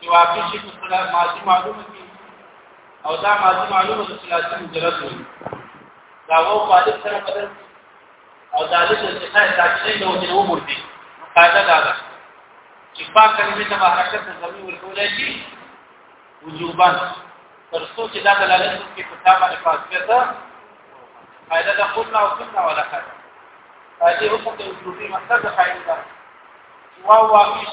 چې واقع شي په صلاح ماضي معلومه دي او دا ماضي معلومه د صلاح مجرد وي دا وو فاضل سره بدل او دا د انتقال تاکید له وجه وو مرتي قاعده دا ده چې پاک کلمې ته حرکت د زمي ورکول شي وجوبا تر څو چې دا دلالت کوي په تابع نه فاصله ده قاعده د خپل او څنګه ولا قاعده قاعده حکم د وجوبي مقصد قاعده ده واو واقع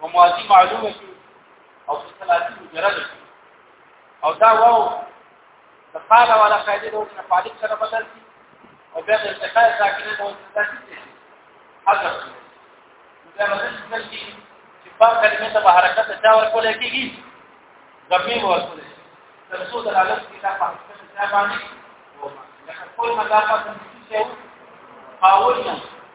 په ماضي معلومه کې او په ثلاثي مجرد کې او دا واو د قال ولا قاعده د وزن فاعل سره بدل شي او بیا د ارتقاء ساکنه د وزن ثلاثي شي حذف دا مدل شي چې په کلمه ته حرکت چا ورکول کېږي ضمیر ورکول تر څو د عالم کې دا په ځای باندې وو لکه کول مدافعه څه یو قاولنا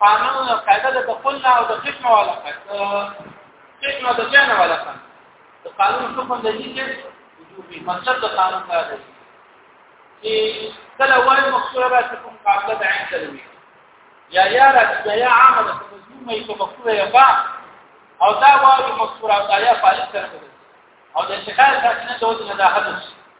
قانون او قاعده د بخلنا او د خشمه والا خشمه د جنه والا د قانون حکم د دې چې وجوبي مقصد د قانون دا دی چې کله وای مخصوصه را کوم قاعده د عین تلوي یا یا را یا عامه د مضمون یې کوم مخصوصه یا با او دا وای مخصوصه او دا یا فاعل سره او د شکایت ساتنه د وجه نه دا حدث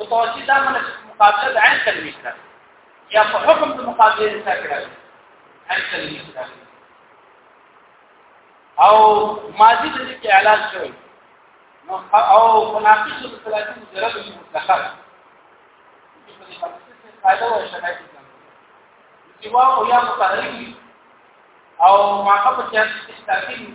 متوجه دا معنی چې مقابله د عین کلمې سره یا په حکم د مقابله سره کړه عین کلمې سره او ماضی د دې اعلان شوی نو او مناقشه د ثلاثین ضرب مطلقه چې په دې باندې فائدہ او شرایط سوا او یا متحرک او معقب چې تاکید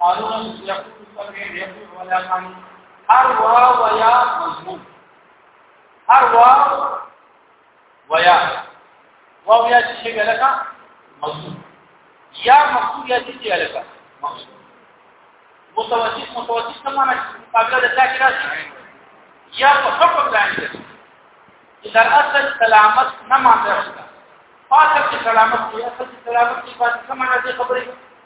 قانون يقول سمع يقول ولا قانون هر واو ويا مضمون هر واو ويا واو يا شيء لك مضمون يا مقصود يا شيء لك مقصود متوسط متوسط څه معنی مقابله د ذاکر راځي یا په حکم باندې اذا اصل سلامت نه مانځه پاتې سلامت یا اصل سلامت په څه معنی دې خبرې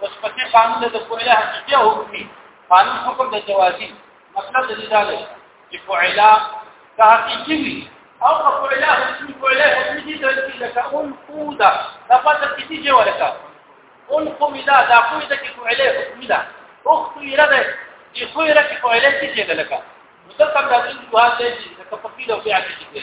اوس پکې قانون د فعل حقيقي او حکمي قانون حکم د جوازي مطلب د دې دا دی چې فعل د حقيقي وي او فعل حکمي فعل حکمي دي د چې لکه اون قودا د پاتې کیږي چې ورکا اون قوم دا د قوې د کې فعل حکمي ده اخت یې ده چې خو یې راکې فعل کیږي لکه مطلب دا چې جواز دی چې په پیلو کې اچي کیږي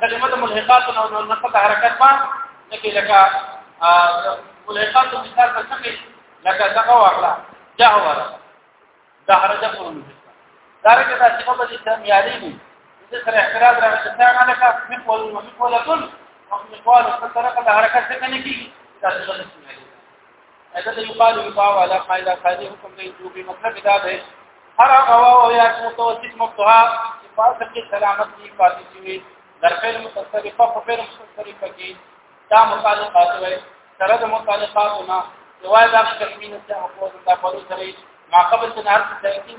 کلمه د ملحقات او نقطه حرکت ما نکي لکه ملحقات مثال په څنګه لکه څنګه واخلا جهور دا حرکت کوم دا رکه دا چې په دې تم یاري دي چې سره اعتراض راغلی چې انا لکه مقول ومقول كل مقول سترقه حرکت څنګه کیږي دا څه اته د یقال یقا ولا قاعده قاعده حکم دی جو به مطلب دا دی هر هغه او یا متوسط مفتوحه چې پاسه کې سلامت دی پاتې شي در فعل متصرفه په فعل متصرفه کې دا متعلقات وي سره د متعلقاتونه یوه دا کلمې نه چې په دې په سره ما قبل تنهر تلقین